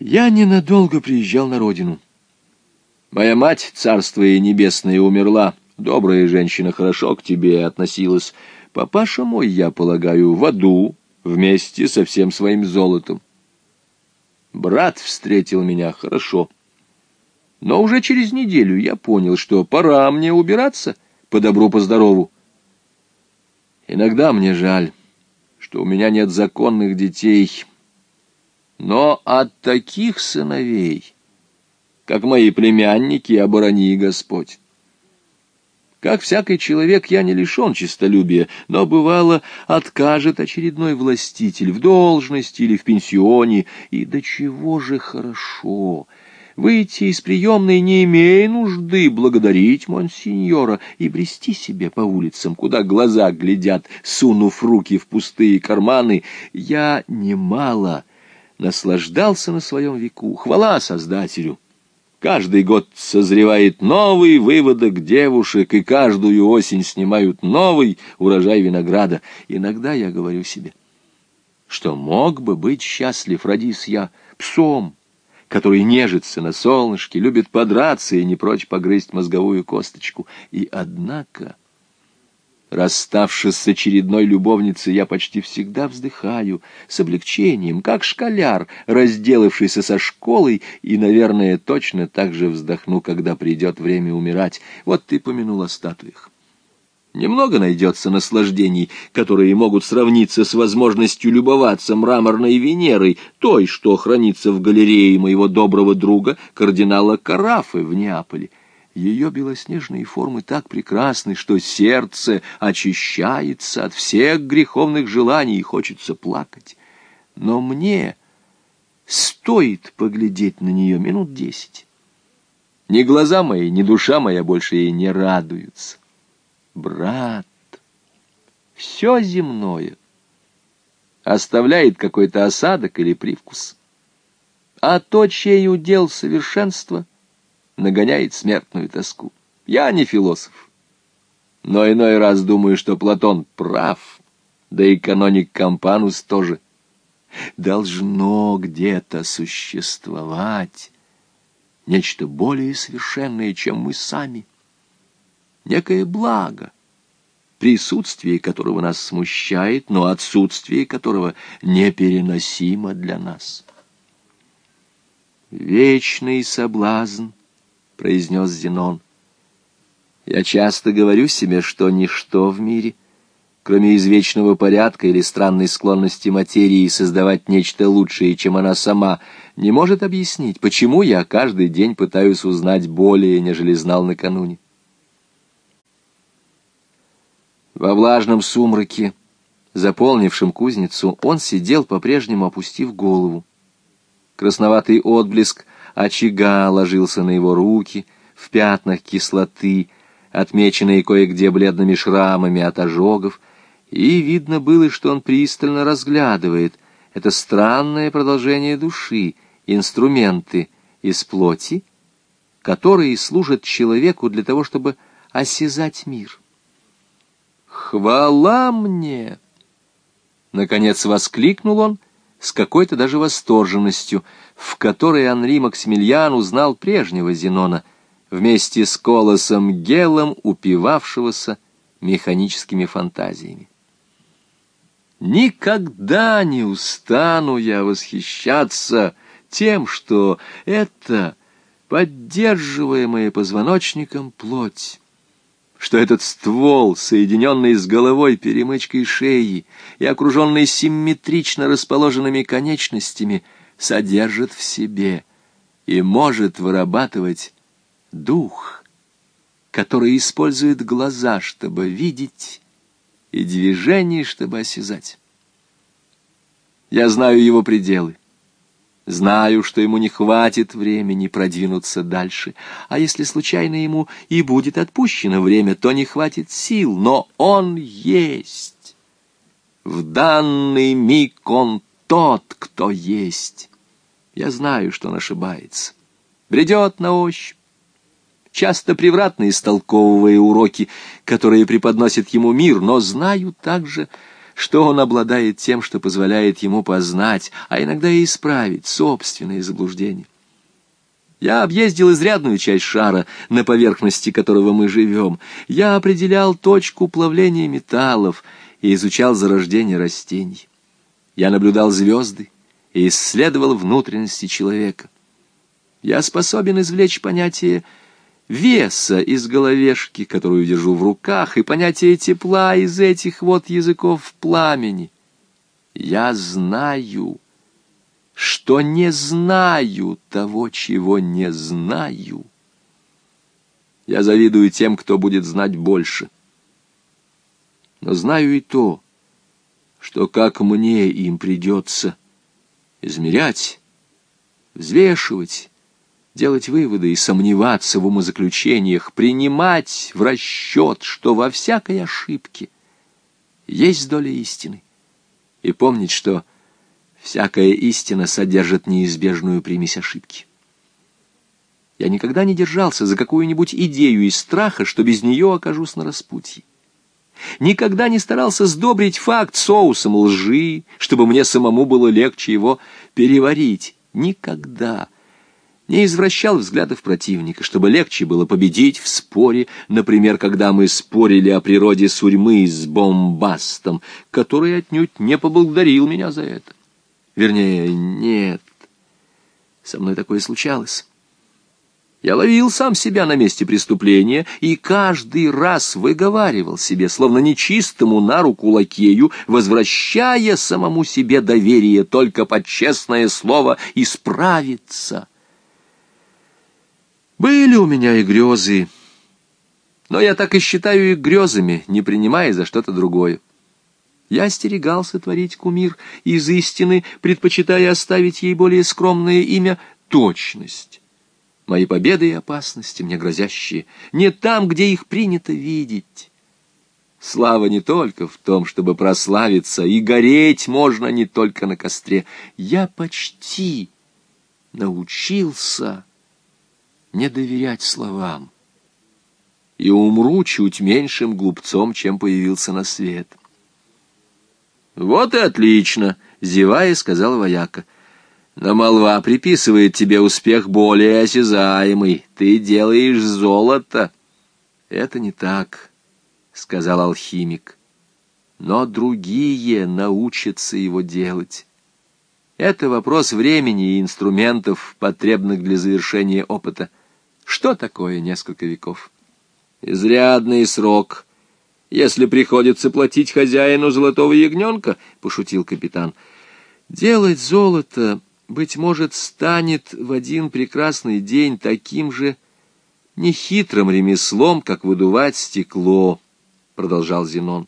Я ненадолго приезжал на родину. Моя мать, царство ей небесное, умерла. Добрая женщина хорошо к тебе относилась. Папаша мой, я полагаю, в аду вместе со всем своим золотом. Брат встретил меня хорошо. Но уже через неделю я понял, что пора мне убираться по добру, по здорову. Иногда мне жаль, что у меня нет законных детей, но от таких сыновей, как мои племянники, оборони Господь. Как всякий человек, я не лишен честолюбия, но, бывало, откажет очередной властитель в должности или в пенсионе, и до чего же хорошо выйти из приемной, не имея нужды благодарить монсеньора и брести себе по улицам, куда глаза глядят, сунув руки в пустые карманы. Я немало наслаждался на своем веку. Хвала Создателю! Каждый год созревает новый выводок девушек, и каждую осень снимают новый урожай винограда. Иногда я говорю себе, что мог бы быть счастлив, родись я, псом, который нежится на солнышке, любит подраться и не прочь погрызть мозговую косточку. И однако... Расставшись с очередной любовницей, я почти всегда вздыхаю с облегчением, как школяр, разделавшийся со школой, и, наверное, точно так же вздохну, когда придет время умирать. Вот ты помянул о статуях. Немного найдется наслаждений, которые могут сравниться с возможностью любоваться мраморной Венерой, той, что хранится в галерее моего доброго друга, кардинала Карафы в Неаполе. Ее белоснежные формы так прекрасны, что сердце очищается от всех греховных желаний и хочется плакать. Но мне стоит поглядеть на нее минут десять. Ни глаза мои, ни душа моя больше ей не радуются. Брат, все земное оставляет какой-то осадок или привкус. А то, чей удел совершенства, нагоняет смертную тоску. Я не философ, но иной раз думаю, что Платон прав, да и каноник Кампанус тоже. Должно где-то существовать нечто более совершенное, чем мы сами, некое благо, присутствие которого нас смущает, но отсутствие которого непереносимо для нас. Вечный соблазн — произнес Зенон. Я часто говорю себе, что ничто в мире, кроме извечного порядка или странной склонности материи создавать нечто лучшее, чем она сама, не может объяснить, почему я каждый день пытаюсь узнать более, нежели знал накануне. Во влажном сумраке, заполнившем кузницу, он сидел, по-прежнему опустив голову. Красноватый отблеск очага ложился на его руки в пятнах кислоты, отмеченные кое-где бледными шрамами от ожогов, и видно было, что он пристально разглядывает это странное продолжение души, инструменты из плоти, которые служат человеку для того, чтобы осязать мир. «Хвала мне!» Наконец воскликнул он с какой-то даже восторженностью, в которой Анри Максимилиан узнал прежнего Зенона, вместе с Колосом Гелом, упивавшегося механическими фантазиями. Никогда не устану я восхищаться тем, что это поддерживаемая позвоночником плоть, что этот ствол, соединенный с головой перемычкой шеи и окруженный симметрично расположенными конечностями — содержит в себе и может вырабатывать дух, который использует глаза, чтобы видеть, и движение, чтобы осязать. Я знаю его пределы. Знаю, что ему не хватит времени продвинуться дальше, а если случайно ему и будет отпущено время, то не хватит сил, но он есть. В данный миг он тот, кто есть. Я знаю, что он ошибается. Бредет на ощупь, часто превратно истолковывая уроки, которые преподносит ему мир, но знаю также, что он обладает тем, что позволяет ему познать, а иногда и исправить собственные заблуждения. Я объездил изрядную часть шара, на поверхности которого мы живем. Я определял точку плавления металлов и изучал зарождение растений. Я наблюдал звезды и исследовал внутренности человека. Я способен извлечь понятие веса из головешки, которую держу в руках, и понятие тепла из этих вот языков пламени. Я знаю, что не знаю того, чего не знаю. Я завидую тем, кто будет знать больше. Но знаю и то, что как мне им придется измерять, взвешивать, делать выводы и сомневаться в умозаключениях, принимать в расчет, что во всякой ошибке есть доля истины, и помнить, что всякая истина содержит неизбежную примесь ошибки. Я никогда не держался за какую-нибудь идею из страха, что без нее окажусь на распутье. Никогда не старался сдобрить факт соусом лжи, чтобы мне самому было легче его переварить. Никогда не извращал взглядов противника, чтобы легче было победить в споре, например, когда мы спорили о природе сурьмы с бомбастом, который отнюдь не поблагодарил меня за это. Вернее, нет, со мной такое случалось. Я ловил сам себя на месте преступления и каждый раз выговаривал себе, словно нечистому на руку лакею, возвращая самому себе доверие только под честное слово «исправиться». Были у меня и грезы, но я так и считаю их грезами, не принимая за что-то другое. Я остерегался творить кумир из истины, предпочитая оставить ей более скромное имя «точность». Мои победы и опасности, мне грозящие, не там, где их принято видеть. Слава не только в том, чтобы прославиться, и гореть можно не только на костре. Я почти научился не доверять словам и умру чуть меньшим глупцом, чем появился на свет. «Вот и отлично!» — зевая, сказал вояка. «Но молва приписывает тебе успех более осязаемый. Ты делаешь золото». «Это не так», — сказал алхимик. «Но другие научатся его делать». Это вопрос времени и инструментов, потребных для завершения опыта. Что такое несколько веков? Изрядный срок, если приходится платить хозяину золотого ягненка, — пошутил капитан. Делать золото, быть может, станет в один прекрасный день таким же нехитрым ремеслом, как выдувать стекло, — продолжал Зенон.